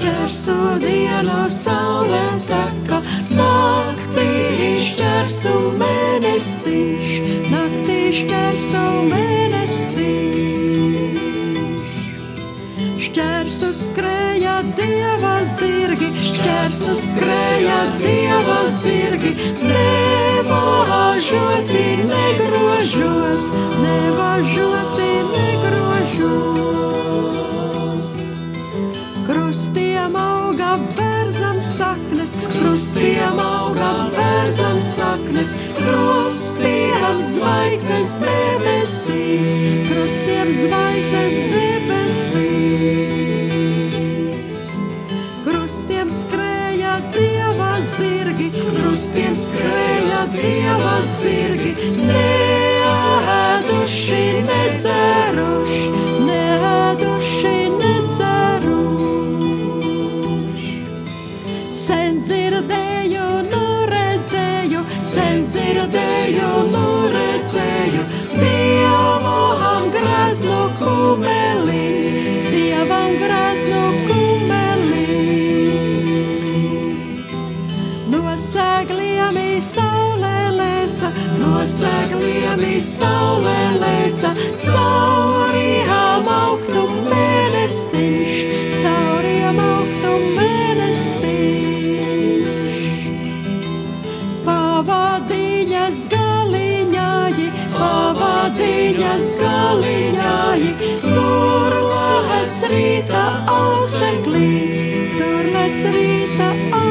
šķērsu dienu saulē teka, naktī šķērsu mēnestīš, naktī šķērsu mēnestīš. Šķērsu skrēja dieva zirgi, šķērsu skrēja dieva zirgi, nevažoti, krustiem auga bērzam saknes, krustiem zvaigznes debesīs, krustiem zvaigznes debesīs. Krustiem skrēja dieva zirgi, krustiem skrēja dieva zirgi, neēduši, nedzeruši, greznu kumelī, dievam greznu kumelī. No sēkliem saulē lēca, no sēkliem saulē lēca, cauriem augtu mēnestīš, cauriem augtu mēnestīš. Pavadiņas galiņāji, pavadiņas lēc rīta auseklīts, tur lēc rīta auseklīts.